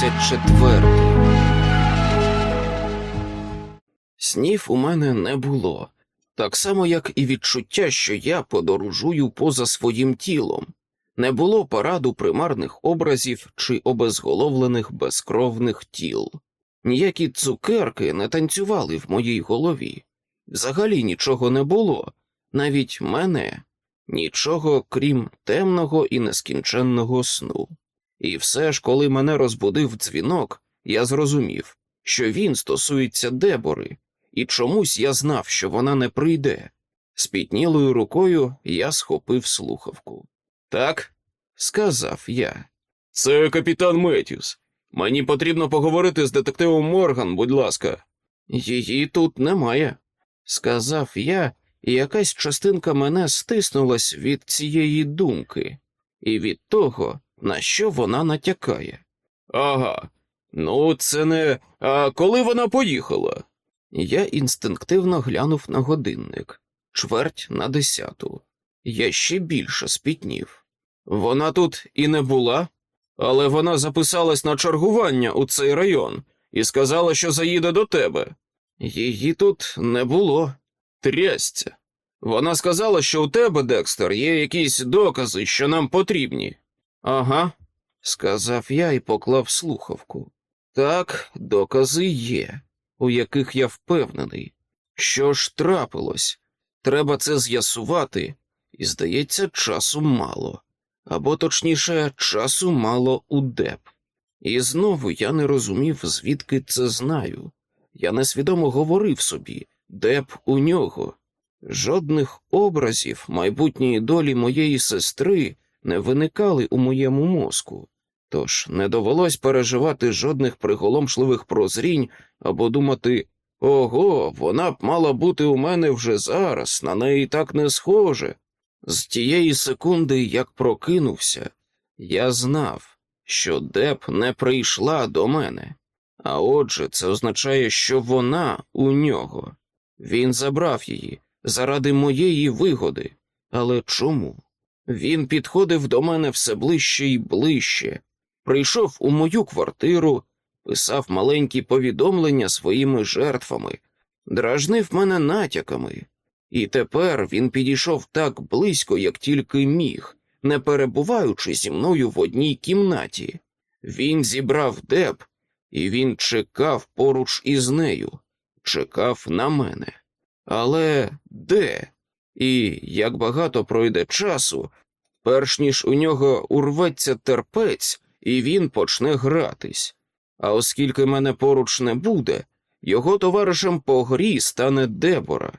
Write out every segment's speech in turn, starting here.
24. Снів у мене не було, так само, як і відчуття, що я подорожую поза своїм тілом. Не було параду примарних образів чи обезголовлених безкровних тіл. Ніякі цукерки не танцювали в моїй голові. Взагалі нічого не було, навіть мене, нічого крім темного і нескінченного сну. І все ж, коли мене розбудив дзвінок, я зрозумів, що він стосується дебори, і чомусь я знав, що вона не прийде. Спітнілою рукою я схопив слухавку. Так, сказав я. Це капітан Меттюс. Мені потрібно поговорити з детективом Морган, будь ласка. Її тут немає, сказав я, і якась частинка мене стиснулась від цієї думки, і від того, на що вона натякає. Ага, ну це не. А коли вона поїхала? Я інстинктивно глянув на годинник чверть на десяту. Я ще більше спітнів. Вона тут і не була, але вона записалась на чергування у цей район і сказала, що заїде до тебе. Її тут не було. Трясця. Вона сказала, що у тебе, Декстер, є якісь докази, що нам потрібні. Ага, сказав я і поклав слухавку. Так, докази є, у яких я впевнений. Що ж трапилось? Треба це з'ясувати, і, здається, часу мало, або точніше, часу мало у деп. І знову я не розумів, звідки це знаю. Я несвідомо говорив собі, деп у нього. Жодних образів майбутньої долі моєї сестри не виникали у моєму мозку, тож не довелось переживати жодних приголомшливих прозрінь або думати ого, вона б мала бути у мене вже зараз, на неї так не схоже. З тієї секунди, як прокинувся, я знав, що Деп не прийшла до мене, а отже, це означає, що вона у нього. Він забрав її заради моєї вигоди. Але чому? Він підходив до мене все ближче і ближче, прийшов у мою квартиру, писав маленькі повідомлення своїми жертвами, дражнив мене натяками, і тепер він підійшов так близько, як тільки міг, не перебуваючи зі мною в одній кімнаті. Він зібрав деб, і він чекав поруч із нею, чекав на мене. Але де? І як багато пройде часу, перш ніж у нього урветься терпець, і він почне гратись. А оскільки мене поруч не буде, його товаришем по грі стане Дебора.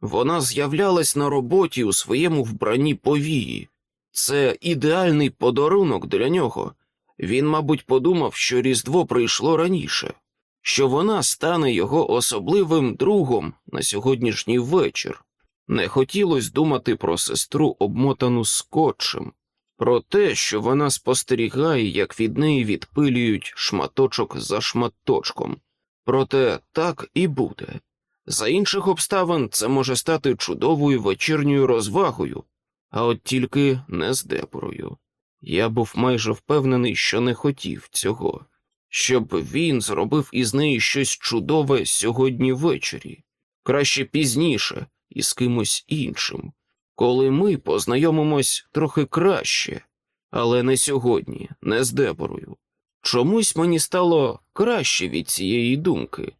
Вона з'являлась на роботі у своєму вбранні повії. Це ідеальний подарунок для нього. Він, мабуть, подумав, що Різдво прийшло раніше що вона стане його особливим другом на сьогоднішній вечір. Не хотілося думати про сестру, обмотану скотчем, про те, що вона спостерігає, як від неї відпилюють шматочок за шматочком. Проте так і буде. За інших обставин це може стати чудовою вечірньою розвагою, а от тільки не з Деборою. Я був майже впевнений, що не хотів цього щоб він зробив із неї щось чудове сьогодні ввечері, краще пізніше і з кимось іншим, коли ми познайомимось трохи краще, але не сьогодні, не з Деборою. Чомусь мені стало краще від цієї думки.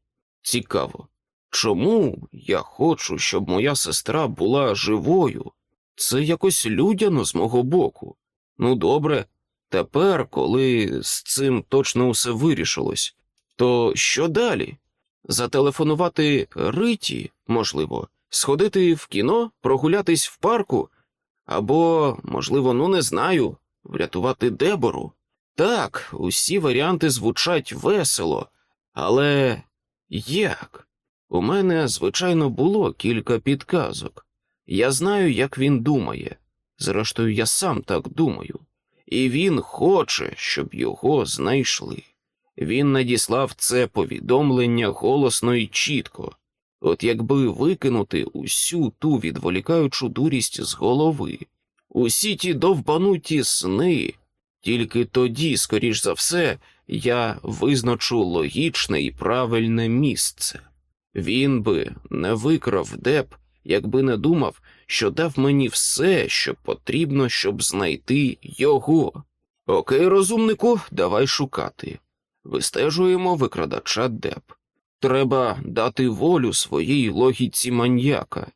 Цікаво, чому я хочу, щоб моя сестра була живою? Це якось людяно з мого боку. Ну, добре, Тепер, коли з цим точно усе вирішилось, то що далі? Зателефонувати Риті, можливо, сходити в кіно, прогулятись в парку, або, можливо, ну не знаю, врятувати Дебору. Так, усі варіанти звучать весело, але як? У мене, звичайно, було кілька підказок. Я знаю, як він думає. Зрештою, я сам так думаю і він хоче, щоб його знайшли. Він надіслав це повідомлення голосно і чітко, от якби викинути усю ту відволікаючу дурість з голови, усі ті довбануті сни, тільки тоді, скоріш за все, я визначу логічне і правильне місце. Він би не викрав деп, якби не думав, що дав мені все, що потрібно, щоб знайти його. Окей, розумнику, давай шукати. Вистежуємо викрадача деп. Треба дати волю своїй логіці маньяка,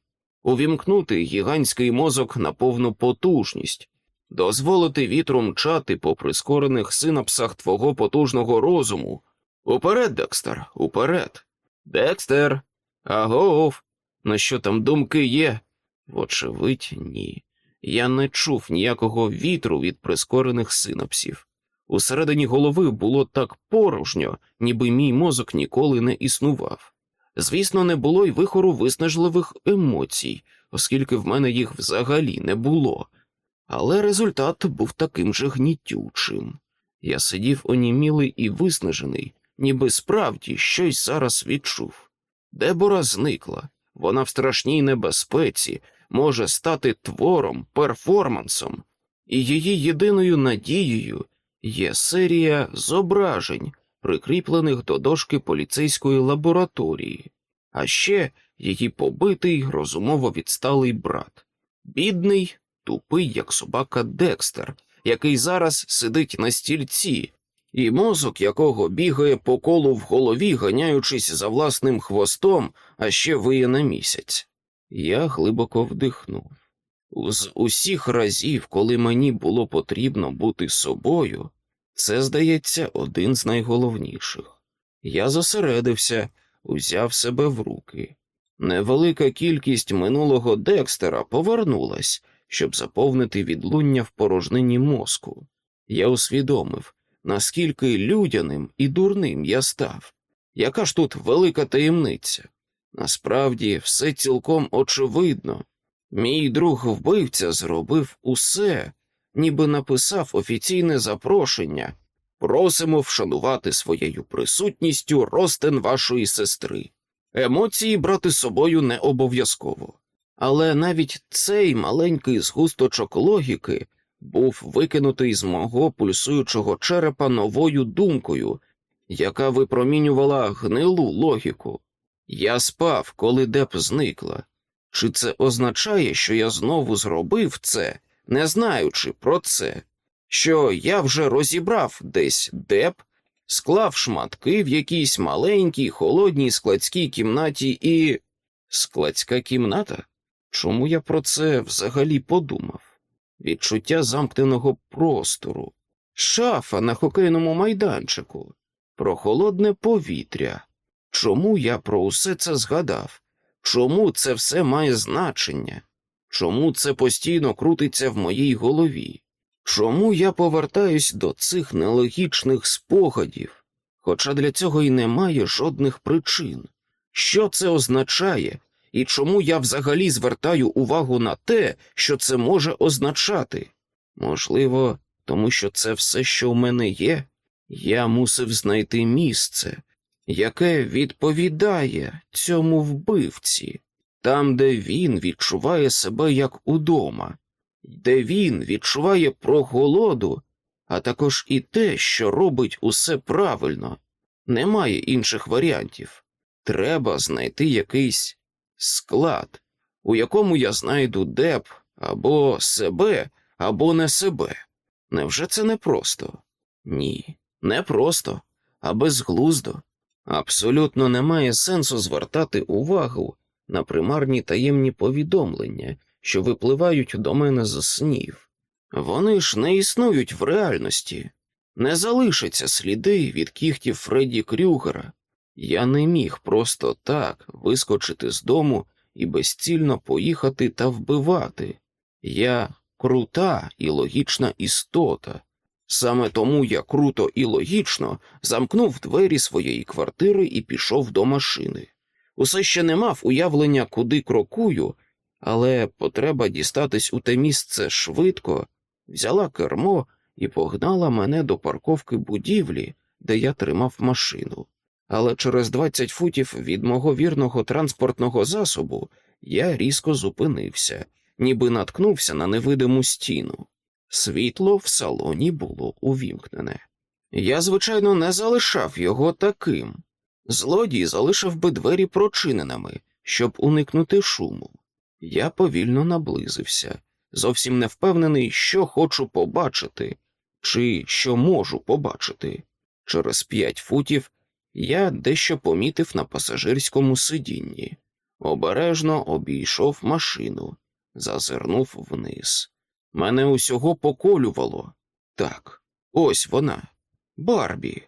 увімкнути гігантський мозок на повну потужність, дозволити вітру мчати по прискорених синапсах твого потужного розуму. Уперед, Декстер, уперед. Декстер, агов, на що там думки є? Вочевидь, ні. Я не чув ніякого вітру від прискорених синапсів. Усередині голови було так порожньо, ніби мій мозок ніколи не існував. Звісно, не було й вихору виснажливих емоцій, оскільки в мене їх взагалі не було, але результат був таким же гнітючим. Я сидів онімілий і виснажений, ніби справді щось зараз відчув. Дебора зникла, вона в страшній небезпеці може стати твором, перформансом, і її єдиною надією є серія зображень, прикріплених до дошки поліцейської лабораторії, а ще її побитий розумово відсталий брат, бідний, тупий, як собака Декстер, який зараз сидить на стільці, і мозок якого бігає по колу в голові, ганяючись за власним хвостом, а ще виє на місяць. Я глибоко вдихнув. З усіх разів, коли мені було потрібно бути собою, це, здається, один з найголовніших. Я зосередився, узяв себе в руки. Невелика кількість минулого Декстера повернулась, щоб заповнити відлуння в порожнині мозку. Я усвідомив, наскільки людяним і дурним я став. Яка ж тут велика таємниця? Насправді, все цілком очевидно. Мій друг вбивця зробив усе, ніби написав офіційне запрошення. Просимо вшанувати своєю присутністю ростен вашої сестри. Емоції брати з собою не обов'язково. Але навіть цей маленький згусточок логіки був викинутий з мого пульсуючого черепа новою думкою, яка випромінювала гнилу логіку. Я спав, коли деп зникла. Чи це означає, що я знову зробив це, не знаючи про це, що я вже розібрав десь деп, склав шматки в якійсь маленькій холодній складській кімнаті і. Складська кімната? Чому я про це взагалі подумав? Відчуття замкненого простору, шафа на хокейному майданчику, прохолодне повітря. Чому я про усе це згадав? Чому це все має значення? Чому це постійно крутиться в моїй голові? Чому я повертаюсь до цих нелогічних спогадів, хоча для цього й немає жодних причин? Що це означає, і чому я взагалі звертаю увагу на те, що це може означати? Можливо, тому що це все, що в мене є, я мусив знайти місце, яке відповідає цьому вбивці, там, де він відчуває себе як удома, де він відчуває проголоду, а також і те, що робить усе правильно. Немає інших варіантів. Треба знайти якийсь склад, у якому я знайду деп або себе, або не себе. Невже це не просто? Ні, не просто, а безглуздо. Абсолютно немає сенсу звертати увагу на примарні таємні повідомлення, що випливають до мене з снів. Вони ж не існують в реальності, не залишаться сліди від кіхтів Фредді Крюгера. Я не міг просто так вискочити з дому і безцільно поїхати та вбивати. Я крута і логічна істота. Саме тому я круто і логічно замкнув двері своєї квартири і пішов до машини. Усе ще не мав уявлення, куди крокую, але потреба дістатись у те місце швидко, взяла кермо і погнала мене до парковки будівлі, де я тримав машину. Але через 20 футів від мого вірного транспортного засобу я різко зупинився, ніби наткнувся на невидиму стіну. Світло в салоні було увімкнене. Я, звичайно, не залишав його таким. Злодій залишив би двері прочиненими, щоб уникнути шуму. Я повільно наблизився, зовсім не впевнений, що хочу побачити, чи що можу побачити. Через п'ять футів я дещо помітив на пасажирському сидінні, обережно обійшов машину, зазирнув вниз. Мене усього поколювало. Так, ось вона, Барбі.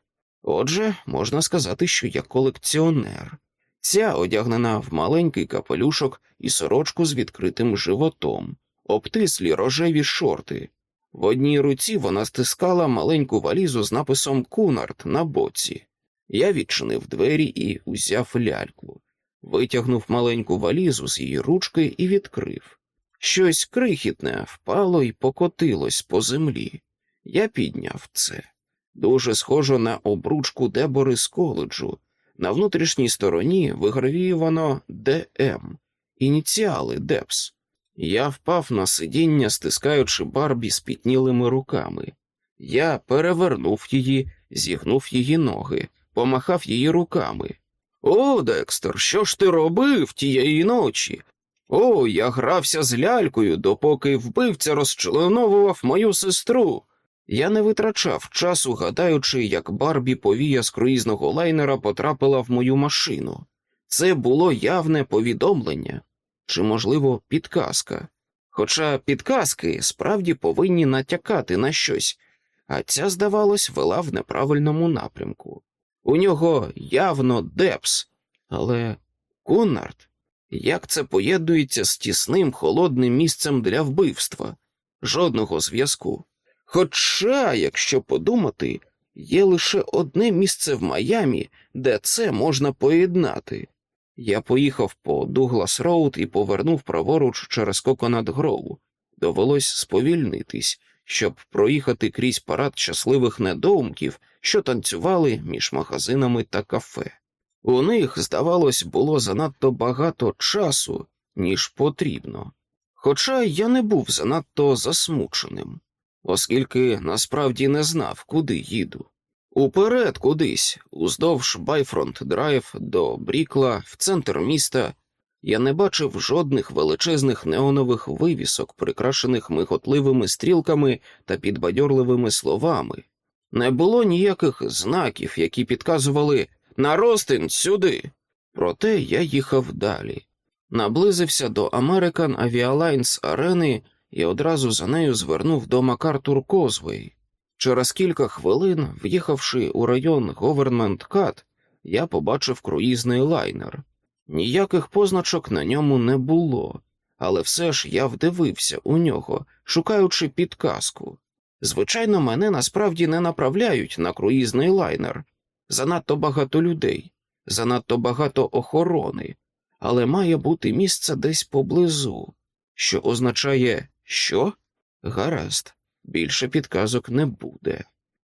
Отже, можна сказати, що я колекціонер. Ця одягнена в маленький капелюшок і сорочку з відкритим животом, обтислі рожеві шорти. В одній руці вона стискала маленьку валізу з написом Кунард на боці. Я відчинив двері і узяв ляльку, витягнув маленьку валізу з її ручки і відкрив. Щось крихітне впало і покотилось по землі. Я підняв це. Дуже схоже на обручку Дебори з коледжу. На внутрішній стороні вигравіювано ДМ, ініціали Депс. Я впав на сидіння, стискаючи Барбі спітнілими руками. Я перевернув її, зігнув її ноги, помахав її руками. О, Декстер, що ж ти робив тієї ночі? О, я грався з лялькою, допоки вбивця розчленовував мою сестру. Я не витрачав часу, гадаючи, як Барбі повія з круїзного лайнера потрапила в мою машину. Це було явне повідомлення чи, можливо, підказка. Хоча підказки справді повинні натякати на щось, а ця, здавалось, вела в неправильному напрямку. У нього явно депс, але Куннард, як це поєднується з тісним холодним місцем для вбивства, жодного зв'язку. Хоча, якщо подумати, є лише одне місце в Майамі, де це можна поєднати. Я поїхав по Дуглас Роуд і повернув праворуч через Коконат Грову. Довелось сповільнитись, щоб проїхати крізь парад щасливих недоумків, що танцювали між магазинами та кафе. У них, здавалось, було занадто багато часу, ніж потрібно. Хоча я не був занадто засмученим, оскільки насправді не знав, куди їду. Уперед кудись, уздовж Байфронт Драйв до Брікла, в центр міста, я не бачив жодних величезних неонових вивісок, прикрашених миготливими стрілками та підбадьорливими словами. Не було ніяких знаків, які підказували на розтин сюди. Проте я їхав далі. Наблизився до American Airlines арени і одразу за нею звернув до Макартур Козвей. Через кілька хвилин, в'їхавши у район Говермент Кат, я побачив круїзний лайнер. Ніяких позначок на ньому не було, але все ж я вдивився у нього, шукаючи підказку. Звичайно, мене насправді не направляють на круїзний лайнер. Занадто багато людей, занадто багато охорони, але має бути місце десь поблизу, що означає, що? Гаразд більше підказок не буде.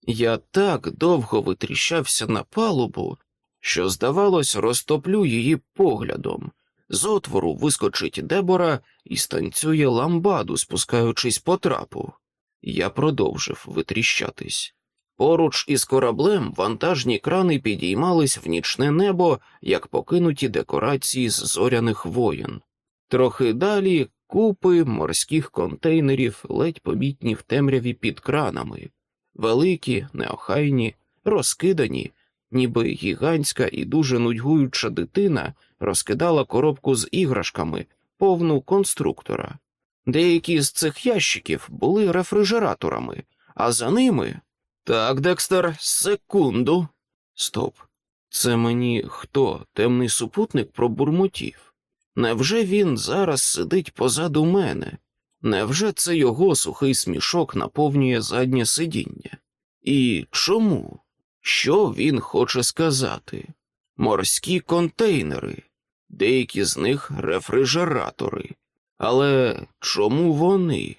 Я так довго витріщався на палубу, що, здавалось, розтоплю її поглядом. З отвору вискочить дебора і станцює ламбаду, спускаючись по трапу. Я продовжив витріщатись. Поруч із кораблем вантажні крани підіймались в нічне небо, як покинуті декорації з зоряних воєн. Трохи далі купи морських контейнерів, ледь помітні в темряві під кранами, великі, неохайні, розкидані, ніби гігантська і дуже нудьгуюча дитина розкидала коробку з іграшками, повну конструктора. Деякі з цих ящиків були рефрижераторами, а за ними. Так, Декстер, секунду. Стоп. Це мені хто? Темний супутник пробурмотів. Невже він зараз сидить позаду мене? Невже це його сухий смішок наповнює заднє сидіння? І чому? Що він хоче сказати? Морські контейнери, деякі з них рефрижератори. Але чому вони?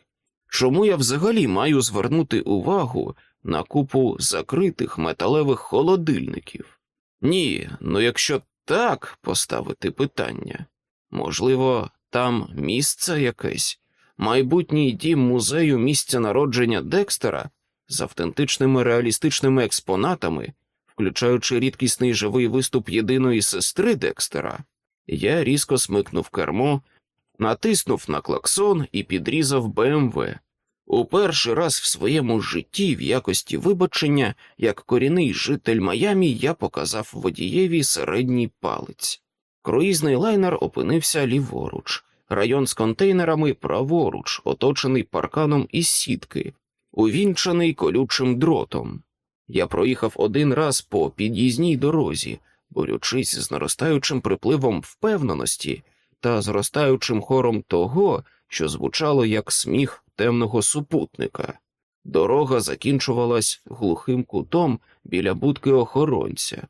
Чому я взагалі маю звернути увагу на купу закритих металевих холодильників? Ні, ну якщо так поставити питання. Можливо, там місце якесь, майбутній дім музею місця народження Декстера, з автентичними реалістичними експонатами, включаючи рідкісний живий виступ єдиної сестри Декстера, я різко смикнув кермо, натиснув на клаксон і підрізав БМВ. У перший раз в своєму житті, в якості вибачення, як корінний житель Майамі, я показав водієві середній палець. Круїзний лайнер опинився ліворуч, район з контейнерами праворуч, оточений парканом із сітки, увінчаний колючим дротом. Я проїхав один раз по під'їзній дорозі, борючись з наростаючим припливом впевненості та зростаючим хором того, що звучало як сміх темного супутника. Дорога закінчувалась глухим кутом біля будки охоронця.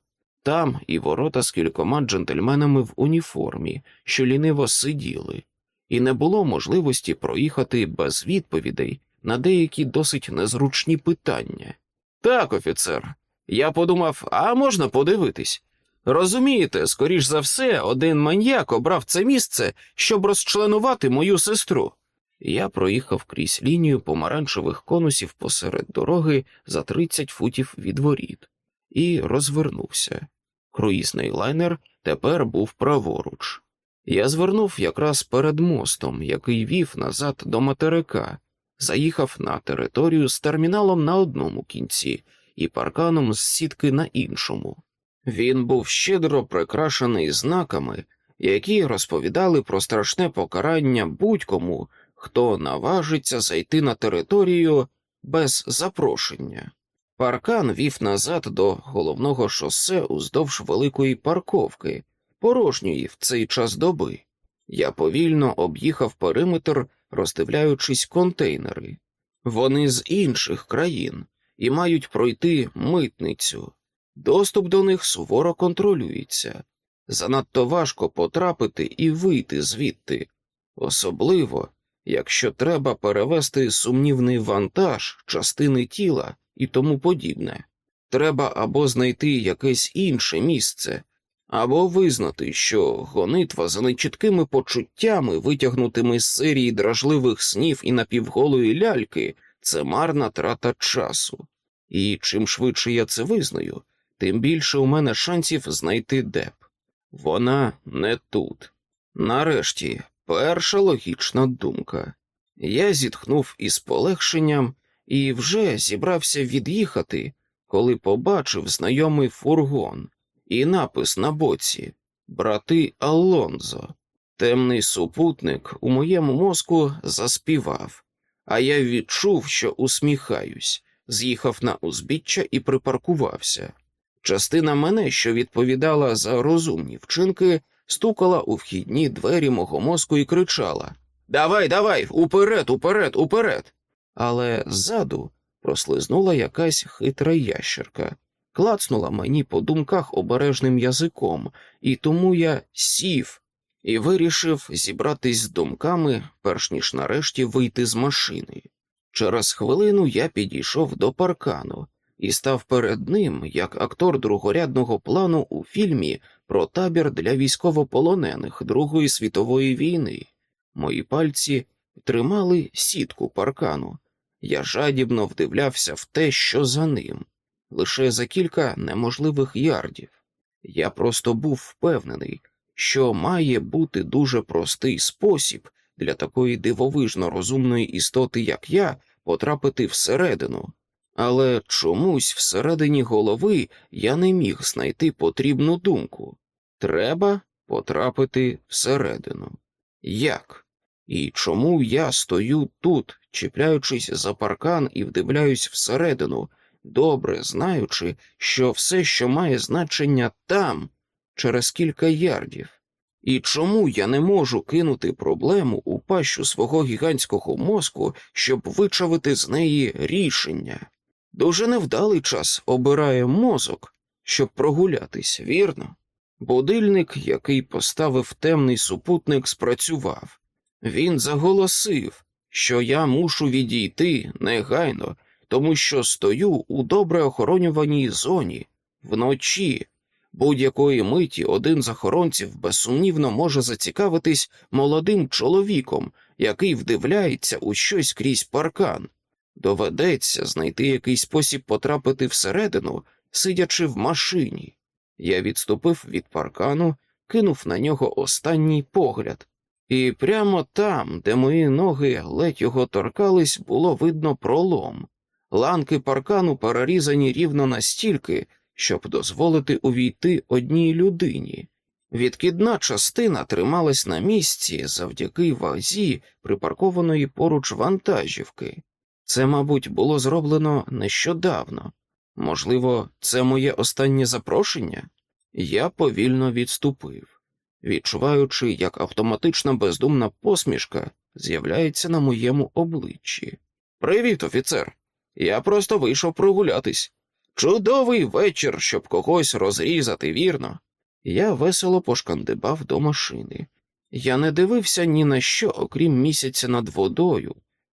Там і ворота з кількома джентльменами в уніформі, що ліниво сиділи, і не було можливості проїхати без відповідей на деякі досить незручні питання. Так, офіцер, я подумав, а можна подивитись? Розумієте, скоріш за все, один маньяк обрав це місце, щоб розчленувати мою сестру. Я проїхав крізь лінію помаранчевих конусів посеред дороги за 30 футів від воріт і розвернувся. Круїзний лайнер тепер був праворуч. Я звернув якраз перед мостом, який вів назад до материка, заїхав на територію з терміналом на одному кінці і парканом з сітки на іншому. Він був щедро прикрашений знаками, які розповідали про страшне покарання будь-кому, хто наважиться зайти на територію без запрошення. Паркан вів назад до головного шосе уздовж великої парковки, порожньої в цей час доби. Я повільно об'їхав периметр, роздивляючись контейнери. Вони з інших країн і мають пройти митницю. Доступ до них суворо контролюється. Занадто важко потрапити і вийти звідти, особливо, якщо треба перевести сумнівний вантаж, частини тіла і тому подібне. Треба або знайти якесь інше місце, або визнати, що гонитва за нечіткими почуттями, витягнутими з серії дражливих снів і напівголої ляльки, це марна трата часу. І чим швидше я це визнаю, тим більше у мене шансів знайти деп. Вона не тут. Нарешті, перша логічна думка. Я зітхнув із полегшенням і вже зібрався від'їхати, коли побачив знайомий фургон і напис на боці Брати Алонзо. Темний супутник у моєму мозку заспівав, а я відчув, що усміхаюсь, з'їхав на узбіччя і припаркувався. Частина мене, що відповідала за розумні вчинки, стукала у вхідні двері мого мозку і кричала Давай, давай, уперед, уперед, уперед. Але ззаду прослизнула якась хитра ящерка, клацнула мені по думках обережним язиком, і тому я сів і вирішив зібратись з думками, перш ніж нарешті вийти з машини. Через хвилину я підійшов до паркану і став перед ним як актор другорядного плану у фільмі про табір для військовополонених Другої світової війни. Мої пальці тримали сітку паркану. Я жадібно вдивлявся в те, що за ним, лише за кілька неможливих ярдів. Я просто був впевнений, що має бути дуже простий спосіб для такої дивовижно розумної істоти, як я, потрапити всередину, але чомусь всередині голови я не міг знайти потрібну думку треба потрапити всередину. Як? І чому я стою тут, чіпляючись за паркан і вдивляюсь всередину, добре знаючи, що все, що має значення там, через кілька ярдів? І чому я не можу кинути проблему у пащу свого гігантського мозку, щоб вичавити з неї рішення? Дуже невдалий час обирає мозок, щоб прогулятись, вірно? Будильник, який поставив темний супутник, спрацював. Він заголосив, що я мушу відійти негайно, тому що стою у добре охоронюваній зоні вночі. Будь-якої миті один з охоронців безсумнівно може зацікавитись молодим чоловіком, який вдивляється у щось крізь паркан. Доведеться знайти якийсь спосіб потрапити всередину, сидячи в машині. Я відступив від паркану, кинув на нього останній погляд, і прямо там, де мої ноги ледь його торкались, було видно пролом. Ланки паркану перерізані рівно настільки, щоб дозволити увійти одній людині. Відкидна частина трималась на місці завдяки вазі припаркованої поруч вантажівки. Це, мабуть, було зроблено нещодавно. Можливо, це моє останнє запрошення? Я повільно відступив, відчуваючи, як автоматична бездумна посмішка з'являється на моєму обличчі. Привіт, офіцер! Я просто вийшов прогулятись. Чудовий вечір, щоб когось розрізати, вірно. Я весело пошкандибав до машини. Я не дивився ні на що, окрім місяця над водою,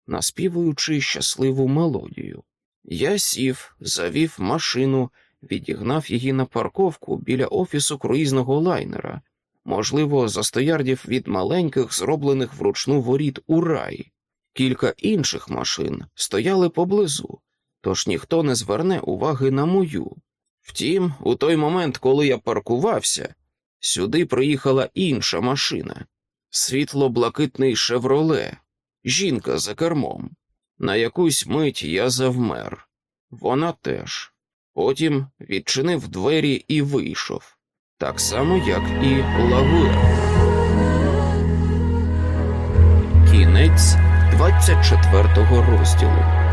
наспівуючи щасливу мелодію. Я сів, завів машину, відігнав її на парковку біля офісу круїзного лайнера, можливо, за стоярдів від маленьких, зроблених вручну воріт у рай. Кілька інших машин стояли поблизу, тож ніхто не зверне уваги на мою. Втім, у той момент, коли я паркувався, сюди приїхала інша машина світло-блакитний шевроле, жінка за кермом. На якусь мить я завмер, вона теж. Потім відчинив двері і вийшов, так само, як і Лагуер. Кінець 24 розділу.